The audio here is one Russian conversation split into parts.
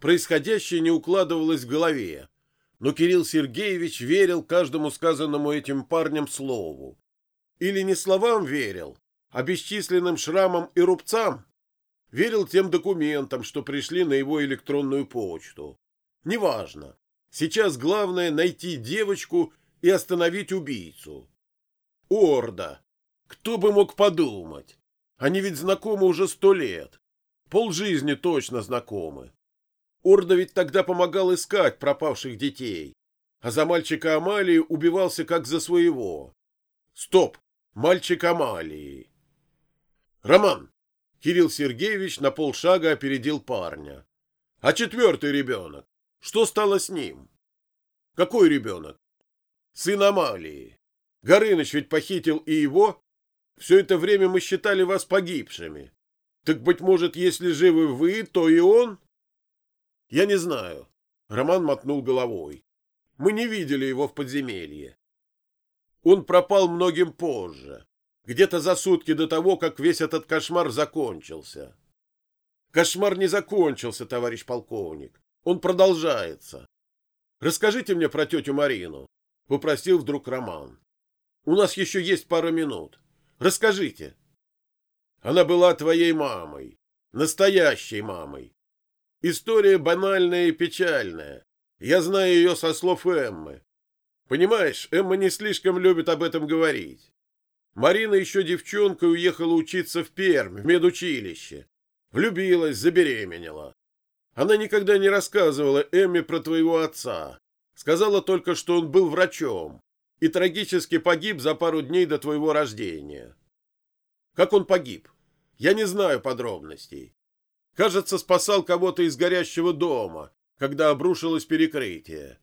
Происходящее не укладывалось в голове, но Кирилл Сергеевич верил каждому сказанному этим парнем слову. Или не словам верил, а бесчисленным шрамам и рубцам. Верил тем документам, что пришли на его электронную почту. Неважно. Сейчас главное найти девочку и остановить убийцу. Орда. Кто бы мог подумать? Они ведь знакомы уже сто лет. Полжизни точно знакомы. Орда ведь тогда помогал искать пропавших детей, а за мальчика Амалии убивался как за своего. Стоп! Мальчик Амалии. Роман! Кирилл Сергеевич на полшага опередил парня. А четвертый ребенок? Что стало с ним? Какой ребенок? Сын Амалии. Горыныч ведь похитил и его. Все это время мы считали вас погибшими. Так, быть может, если живы вы, то и он? Я не знаю. Роман мотнул головой. Мы не видели его в подземелье. Он пропал многим позже, где-то за сутки до того, как весь этот кошмар закончился. Кошмар не закончился, товарищ полковник. Он продолжается. Расскажите мне про тетю Марину, — попросил вдруг Роман. У нас еще есть пара минут. Расскажите. Она была твоей мамой, настоящей мамой. История банальная и печальная. Я знаю ее со слов Эммы. Понимаешь, Эмма не слишком любит об этом говорить. Марина еще девчонкой уехала учиться в Пермь, в медучилище. Влюбилась, забеременела. Она никогда не рассказывала Эмме про твоего отца. Сказала только, что он был врачом и трагически погиб за пару дней до твоего рождения. Как он погиб? Я не знаю подробностей. Кажется, спасал кого-то из горящего дома, когда обрушилось перекрытие.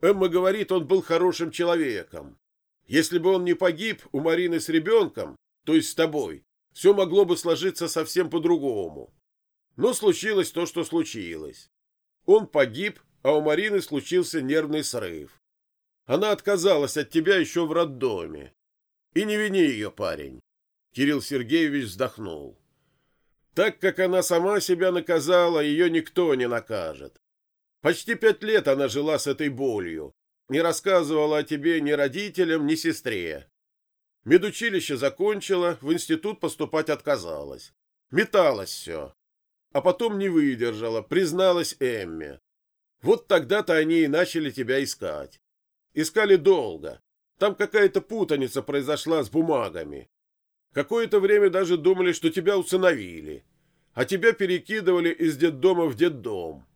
Эмма говорит, он был хорошим человеком. Если бы он не погиб у Марины с ребенком, то есть с тобой, все могло бы сложиться совсем по-другому. Но случилось то, что случилось. Он погиб, а у Марины случился нервный срыв. Она отказалась от тебя еще в роддоме. И не вини ее, парень. Кирилл Сергеевич вздохнул. Так как она сама себя наказала, ее никто не накажет. Почти пять лет она жила с этой болью, не рассказывала о тебе ни родителям, ни сестре. Медучилище закончила, в институт поступать отказалась. Металась все. А потом не выдержала, призналась Эмме. Вот тогда-то они и начали тебя искать. Искали долго. Там какая-то путаница произошла с бумагами. Какое-то время даже думали, что тебя усыновили, а тебя перекидывали из детдома в детдом.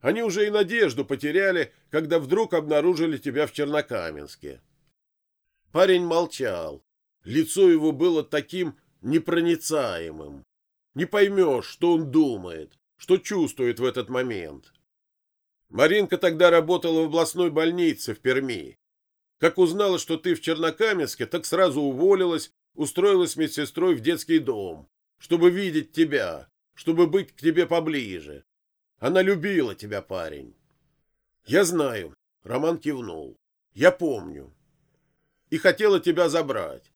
Они уже и надежду потеряли, когда вдруг обнаружили тебя в Чернокаменске. Парень молчал. Лицо его было таким непроницаемым. Не поймешь, что он думает, что чувствует в этот момент. Маринка тогда работала в областной больнице в Перми. Как узнала, что ты в Чернокаменске, так сразу уволилась устроилась медсестрой в детский дом, чтобы видеть тебя, чтобы быть к тебе поближе. Она любила тебя, парень. Я знаю, Роман кивнул. Я помню. И хотела тебя забрать.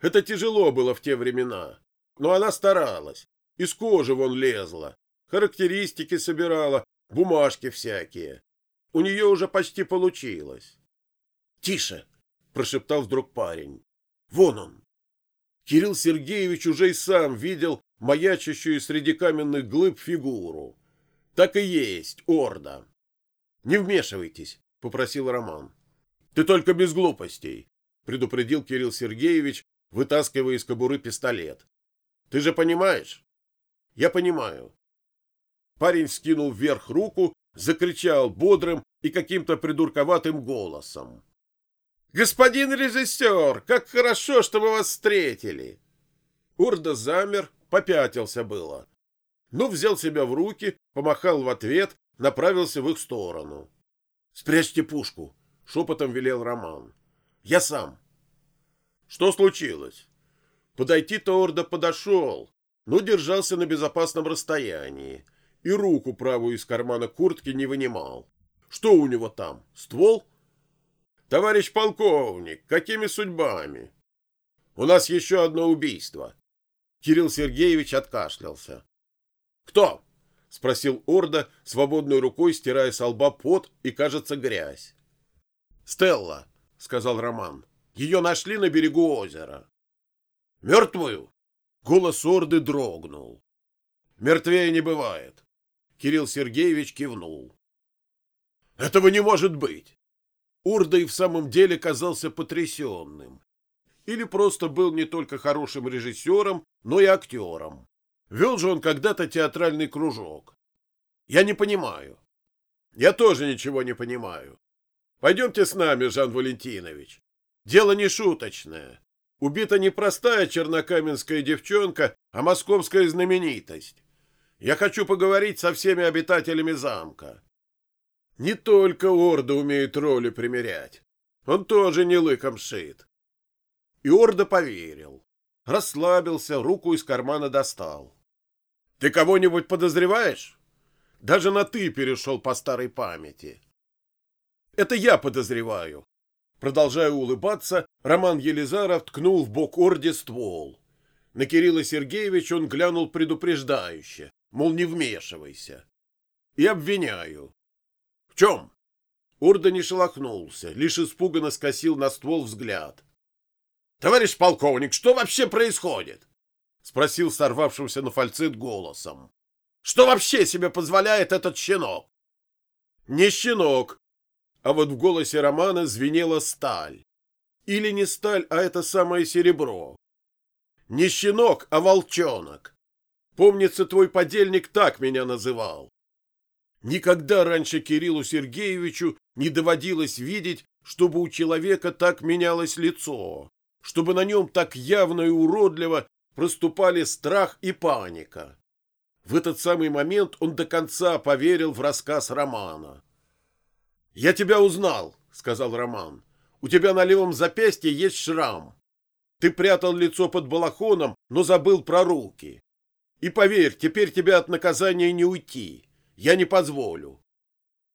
Это тяжело было в те времена, но она старалась. Из кожи вон лезла, характеристики собирала, бумажки всякие. У нее уже почти получилось. — Тише! — прошептал вдруг парень. — Вон он! Кирилл Сергеевич уже и сам видел маячащую среди каменных глыб фигуру. Так и есть, Орда. Не вмешивайтесь, попросил Роман. Ты только без глупостей, предупредил Кирилл Сергеевич, вытаскивая из кобуры пистолет. Ты же понимаешь? Я понимаю. Парень скинул вверх руку, закричал бодрым и каким-то придурковатым голосом. «Господин режиссер, как хорошо, что мы вас встретили!» Урда замер, попятился было. Но взял себя в руки, помахал в ответ, направился в их сторону. «Спрячьте пушку!» — шепотом велел Роман. «Я сам!» «Что случилось?» Подойти-то Орда подошел, но держался на безопасном расстоянии и руку правую из кармана куртки не вынимал. «Что у него там? Ствол?» Товарищ полковник, какими судьбами? У нас еще одно убийство. Кирилл Сергеевич откашлялся. Кто? — спросил Орда, свободной рукой стирая с лба пот и, кажется, грязь. «Стелла», — сказал Роман. «Ее нашли на берегу озера». «Мертвую?» Голос Орды дрогнул. «Мертвее не бывает». Кирилл Сергеевич кивнул. «Этого не может быть!» Орда и в самом деле казался потрясенным. Или просто был не только хорошим режиссером, но и актером. Вел же он когда-то театральный кружок. Я не понимаю. Я тоже ничего не понимаю. Пойдемте с нами, Жан Валентинович. Дело не шуточное. Убита не простая чернокаменская девчонка, а московская знаменитость. Я хочу поговорить со всеми обитателями замка. Не только Орда умеет роли примерять. Он тоже не лыком шит. И Орда поверил. Расслабился, руку из кармана достал. — Ты кого-нибудь подозреваешь? Даже на «ты» перешел по старой памяти. — Это я подозреваю. Продолжая улыбаться, Роман Елизаров ткнул в бок Орде ствол. На Кирилла Сергеевича он глянул предупреждающе, мол, не вмешивайся. И обвиняю. — Чем? Орда не шелохнулся, лишь испуганно скосил на ствол взгляд. — Товарищ полковник, что вообще происходит? — спросил сорвавшимся на фальцит голосом. — Что вообще себе позволяет этот щенок? — Не щенок. А вот в голосе Романа звенела сталь. Или не сталь, а это самое серебро. Не щенок, а волчонок. Помнится, твой подельник так меня называл. Никогда раньше Кириллу Сергеевичу не доводилось видеть, чтобы у человека так менялось лицо чтобы на нем так явно и уродливо проступали страх и паника. В этот самый момент он до конца поверил в рассказ Романа. «Я тебя узнал», — сказал Роман. «У тебя на левом запястье есть шрам. Ты прятал лицо под балахоном, но забыл про руки. И поверь, теперь тебя от наказания не уйти. Я не позволю».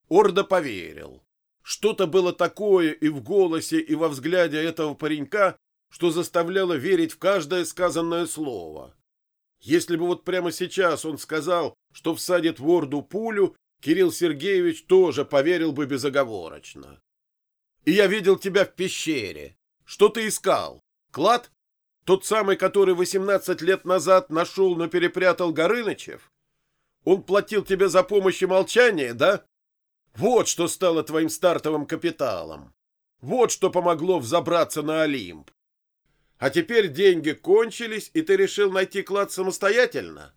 Орда поверил. Что-то было такое и в голосе, и во взгляде этого паренька, что заставляло верить в каждое сказанное слово. Если бы вот прямо сейчас он сказал, что всадит в Орду пулю, Кирилл Сергеевич тоже поверил бы безоговорочно. «И я видел тебя в пещере. Что ты искал? Клад? Тот самый, который 18 лет назад нашел, но перепрятал Горынычев? Он платил тебе за помощь и молчание, да? Вот что стало твоим стартовым капиталом. Вот что помогло взобраться на Олимп. А теперь деньги кончились, и ты решил найти клад самостоятельно?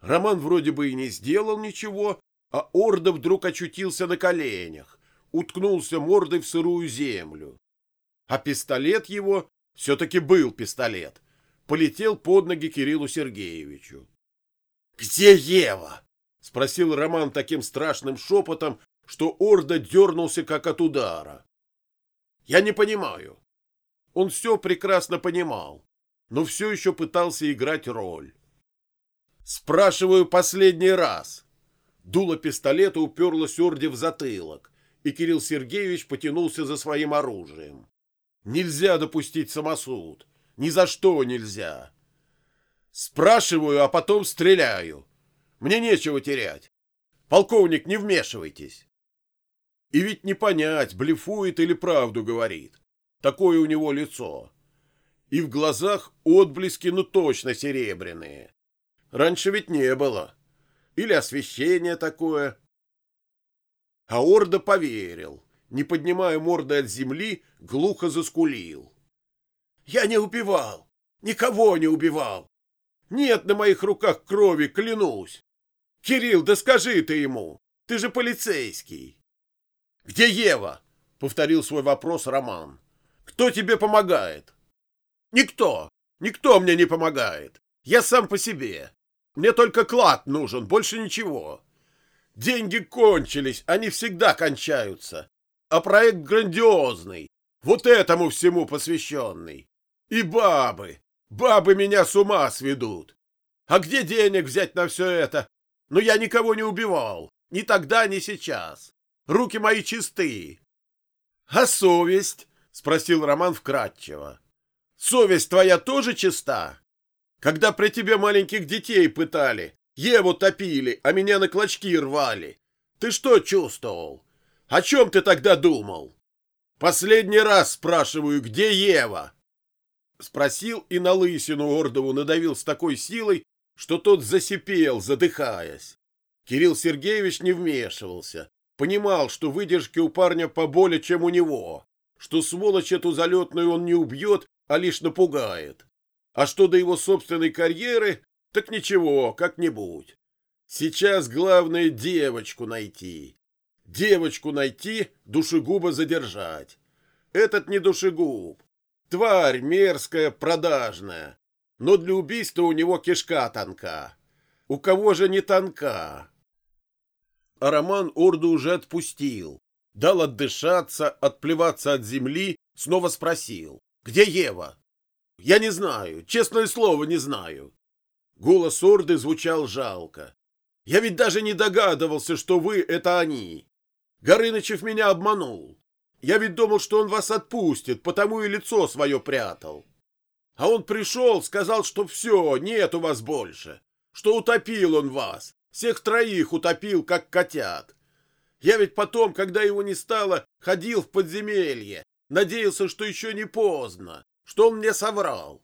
Роман вроде бы и не сделал ничего, а Орда вдруг очутился на коленях, уткнулся мордой в сырую землю. А пистолет его, все-таки был пистолет, полетел под ноги Кириллу Сергеевичу. «Где Ева?» — спросил Роман таким страшным шепотом, что Орда дернулся как от удара. «Я не понимаю. Он все прекрасно понимал, но все еще пытался играть роль. «Спрашиваю последний раз». Дуло пистолета уперлось Орде в затылок, и Кирилл Сергеевич потянулся за своим оружием. «Нельзя допустить самосуд. Ни за что нельзя. Спрашиваю, а потом стреляю. Мне нечего терять. Полковник, не вмешивайтесь». И ведь не понять, блефует или правду говорит. Такое у него лицо. И в глазах отблески, ну точно серебряные. Раньше ведь не было. Или освещение такое. А Орда поверил. Не поднимая морды от земли, глухо заскулил. «Я не убивал! Никого не убивал! Нет на моих руках крови, клянусь! Кирилл, да скажи ты ему! Ты же полицейский!» «Где Ева?» — повторил свой вопрос Роман. Кто тебе помогает? Никто. Никто мне не помогает. Я сам по себе. Мне только клад нужен, больше ничего. Деньги кончились, они всегда кончаются. А проект грандиозный, вот этому всему посвященный. И бабы, бабы меня с ума сведут. А где денег взять на все это? Но я никого не убивал, ни тогда, ни сейчас. Руки мои чистые. А совесть? — спросил Роман вкратчиво. — Совесть твоя тоже чиста? Когда при тебе маленьких детей пытали, Еву топили, а меня на клочки рвали. Ты что чувствовал? О чем ты тогда думал? Последний раз спрашиваю, где Ева? Спросил и на лысину Ордову надавил с такой силой, что тот засипел, задыхаясь. Кирилл Сергеевич не вмешивался. Понимал, что выдержки у парня поболее, чем у него, что сволочь эту залетную он не убьет, а лишь напугает. А что до его собственной карьеры, так ничего, как-нибудь. Сейчас главное девочку найти. Девочку найти, душегуба задержать. Этот не душегуб. Тварь мерзкая, продажная. Но для убийства у него кишка тонка. У кого же не тонка? А Роман Орду уже отпустил. Дал отдышаться, отплеваться от земли, снова спросил. «Где Ева?» «Я не знаю, честное слово, не знаю». Голос Орды звучал жалко. «Я ведь даже не догадывался, что вы — это они. Горынычев меня обманул. Я ведь думал, что он вас отпустит, потому и лицо свое прятал. А он пришел, сказал, что все, нет у вас больше, что утопил он вас, всех троих утопил, как котят. Я ведь потом, когда его не стало, ходил в подземелье, надеялся, что еще не поздно, что он мне соврал,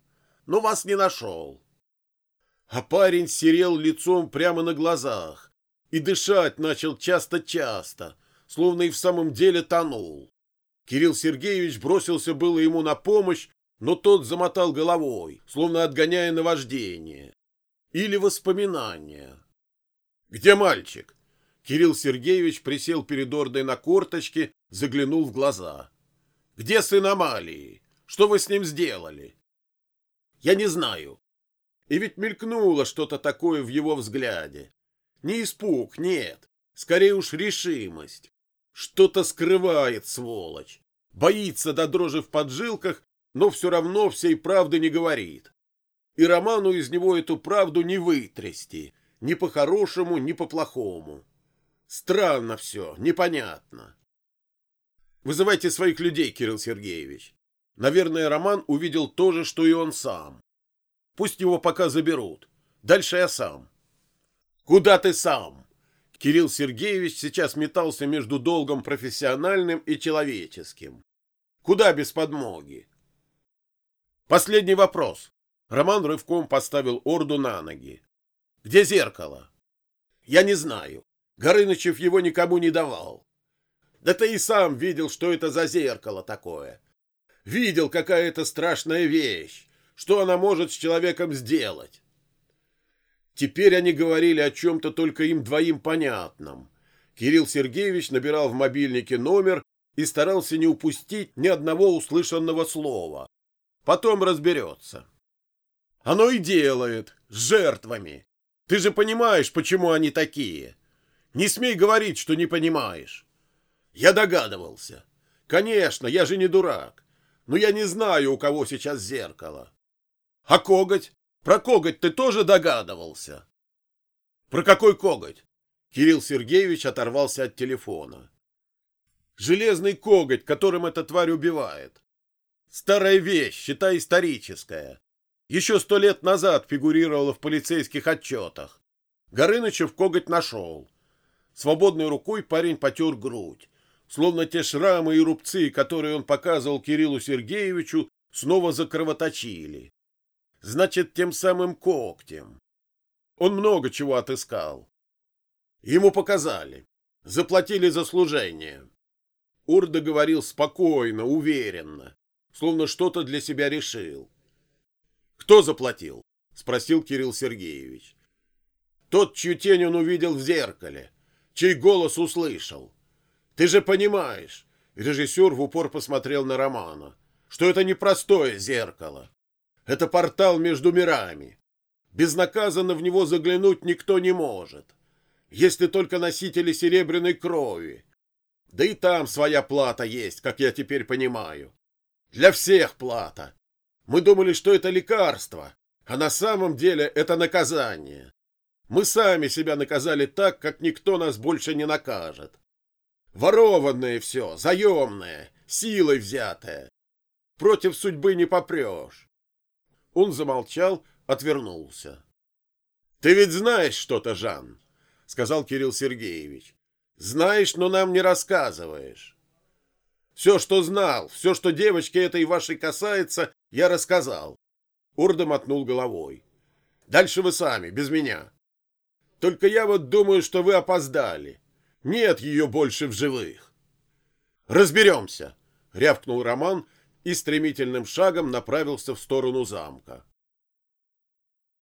но вас не нашел. А парень серел лицом прямо на глазах и дышать начал часто-часто, словно и в самом деле тонул. Кирилл Сергеевич бросился было ему на помощь, но тот замотал головой, словно отгоняя наваждение. Или воспоминания. «Где мальчик?» Кирилл Сергеевич присел перед Ордой на корточке, заглянул в глаза. «Где сын Амалии? Что вы с ним сделали?» «Я не знаю». И ведь мелькнуло что-то такое в его взгляде. Не испуг, нет, скорее уж решимость. Что-то скрывает, сволочь. Боится до дрожи в поджилках, но все равно всей правды не говорит. И Роману из него эту правду не вытрясти, ни по-хорошему, ни по-плохому. Странно все, непонятно. Вызывайте своих людей, Кирилл Сергеевич. Наверное, Роман увидел то же, что и он сам. Пусть его пока заберут. Дальше я сам. Куда ты сам? Кирилл Сергеевич сейчас метался между долгом профессиональным и человеческим. Куда без подмоги? Последний вопрос. Роман рывком поставил орду на ноги. Где зеркало? Я не знаю. Горынычев его никому не давал. Да ты и сам видел, что это за зеркало такое. Видел, какая это страшная вещь, что она может с человеком сделать. Теперь они говорили о чем-то только им двоим понятном. Кирилл Сергеевич набирал в мобильнике номер и старался не упустить ни одного услышанного слова. Потом разберется. Оно и делает, с жертвами. Ты же понимаешь, почему они такие. Не смей говорить, что не понимаешь. Я догадывался. Конечно, я же не дурак. Но я не знаю, у кого сейчас зеркало. А коготь? Про коготь ты тоже догадывался? Про какой коготь? Кирилл Сергеевич оторвался от телефона. Железный коготь, которым эта тварь убивает. Старая вещь, считай историческая. Еще сто лет назад фигурировала в полицейских отчетах. Горынычев коготь нашел. Свободной рукой парень потер грудь, словно те шрамы и рубцы, которые он показывал Кириллу Сергеевичу, снова закровоточили. Значит, тем самым когтем. Он много чего отыскал. Ему показали. Заплатили за служение. Урда говорил спокойно, уверенно, словно что-то для себя решил. «Кто заплатил?» — спросил Кирилл Сергеевич. «Тот, чью тень он увидел в зеркале чей голос услышал. Ты же понимаешь, режиссер в упор посмотрел на Романа, что это не простое зеркало. Это портал между мирами. Безнаказанно в него заглянуть никто не может, если только носители серебряной крови. Да и там своя плата есть, как я теперь понимаю. Для всех плата. Мы думали, что это лекарство, а на самом деле это наказание. Мы сами себя наказали так, как никто нас больше не накажет. Ворованное все, заемное, силой взятое. Против судьбы не попрешь. Он замолчал, отвернулся. Ты ведь знаешь что-то, Жан, — сказал Кирилл Сергеевич. Знаешь, но нам не рассказываешь. Все, что знал, все, что девочке этой вашей касается, я рассказал. Урда мотнул головой. Дальше вы сами, без меня. Только я вот думаю, что вы опоздали. Нет ее больше в живых. Разберемся, рявкнул Роман и стремительным шагом направился в сторону замка.